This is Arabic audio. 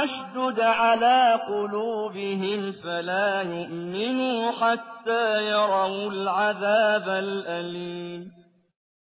وأشدد على قلوبهم فلا يؤمنوا حتى يروا العذاب الأليم.